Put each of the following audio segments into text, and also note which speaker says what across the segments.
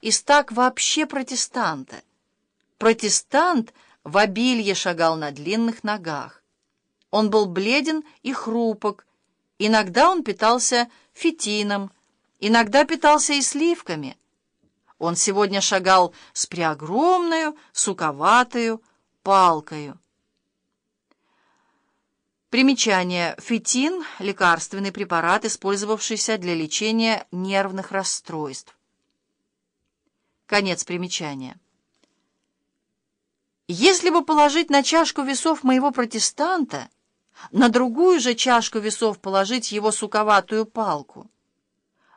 Speaker 1: из так вообще протестанта. Протестант в обилье шагал на длинных ногах. Он был бледен и хрупок. Иногда он питался фитином, иногда питался и сливками. Он сегодня шагал с преогромную, суковатую палкою. Примечание. Фитин – лекарственный препарат, использовавшийся для лечения нервных расстройств. Конец примечания. Если бы положить на чашку весов моего протестанта, на другую же чашку весов положить его суковатую палку,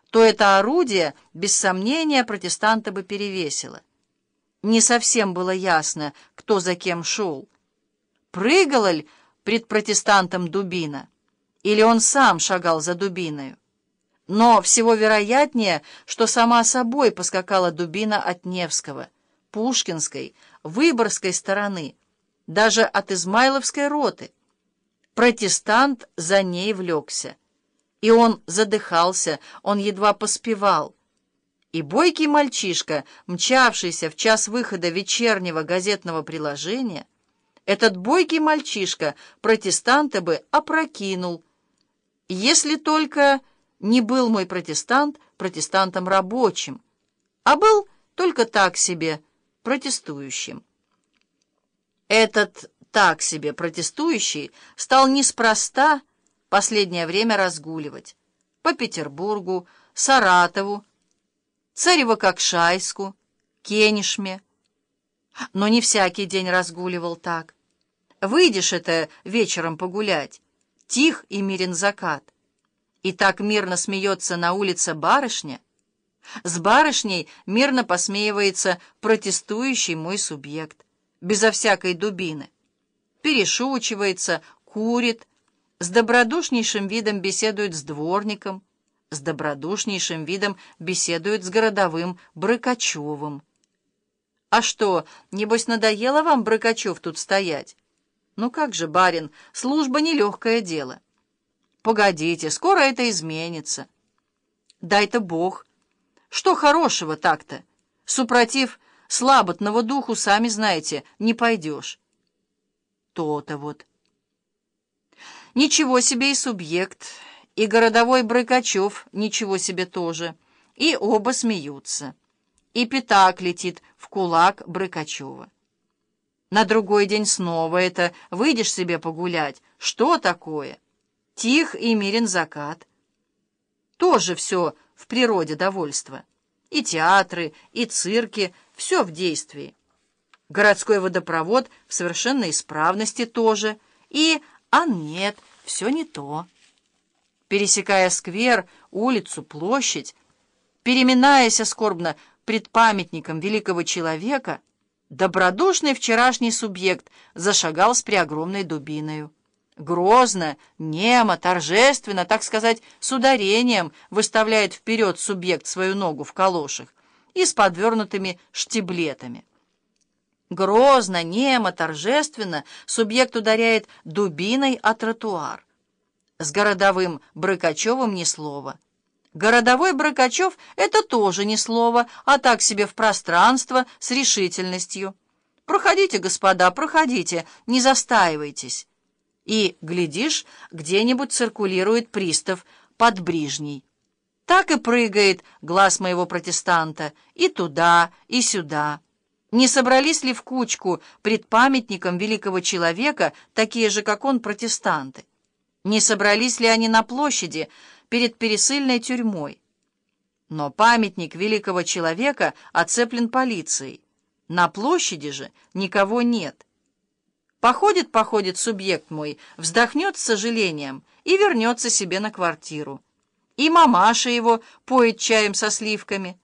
Speaker 1: то это орудие, без сомнения, протестанта бы перевесило. Не совсем было ясно, кто за кем шел. Прыгала ли пред протестантом дубина, или он сам шагал за дубиною. Но всего вероятнее, что сама собой поскакала дубина от Невского, Пушкинской, Выборгской стороны, даже от Измайловской роты. Протестант за ней влекся. И он задыхался, он едва поспевал. И бойкий мальчишка, мчавшийся в час выхода вечернего газетного приложения, этот бойкий мальчишка протестанта бы опрокинул, если только не был мой протестант протестантом рабочим, а был только так себе протестующим. Этот так себе протестующий стал неспроста последнее время разгуливать по Петербургу, Саратову, Царево-Кокшайску, Кенишме, но не всякий день разгуливал так. Выйдешь это вечером погулять, тих и мирен закат. И так мирно смеется на улице барышня. С барышней мирно посмеивается протестующий мой субъект, безо всякой дубины. Перешучивается, курит, с добродушнейшим видом беседует с дворником, с добродушнейшим видом беседует с городовым Брыкачевым. «А что, небось, надоело вам, Брыкачев, тут стоять?» «Ну как же, барин, служба — нелегкое дело». «Погодите, скоро это изменится». «Дай-то Бог. Что хорошего так-то? Супротив слаботного духу, сами знаете, не пойдешь». «То-то вот». «Ничего себе и субъект, и городовой Брыкачев ничего себе тоже, и оба смеются» и пятак летит в кулак Брыкачева. На другой день снова это «выйдешь себе погулять». Что такое? Тих и мирен закат. Тоже все в природе довольство. И театры, и цирки, все в действии. Городской водопровод в совершенной исправности тоже. И, а нет, все не то. Пересекая сквер, улицу, площадь, переминаясь скорбно пред памятником великого человека, добродушный вчерашний субъект зашагал с преогромной дубиною. Грозно, немо, торжественно, так сказать, с ударением выставляет вперед субъект свою ногу в калошах и с подвернутыми штиблетами. Грозно, немо, торжественно субъект ударяет дубиной о тротуар. С городовым Брыкачевым ни слова. Городовой Бракачев — это тоже не слово, а так себе в пространство с решительностью. Проходите, господа, проходите, не застаивайтесь. И, глядишь, где-нибудь циркулирует пристав под Брижней. Так и прыгает глаз моего протестанта и туда, и сюда. Не собрались ли в кучку пред памятником великого человека такие же, как он, протестанты? Не собрались ли они на площади, перед пересыльной тюрьмой. Но памятник великого человека оцеплен полицией. На площади же никого нет. Походит, походит субъект мой, вздохнет с сожалением и вернется себе на квартиру. И мамаша его поет чаем со сливками.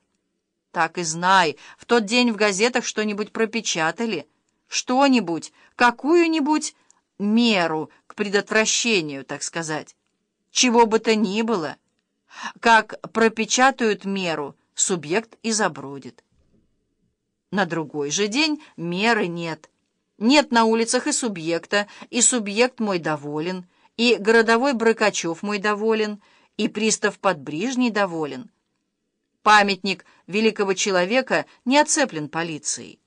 Speaker 1: Так и знай, в тот день в газетах что-нибудь пропечатали, что-нибудь, какую-нибудь меру к предотвращению, так сказать чего бы то ни было. Как пропечатают меру, субъект и забродит. На другой же день меры нет. Нет на улицах и субъекта, и субъект мой доволен, и городовой Брыкачев мой доволен, и пристав Подбрижний доволен. Памятник великого человека не оцеплен полицией.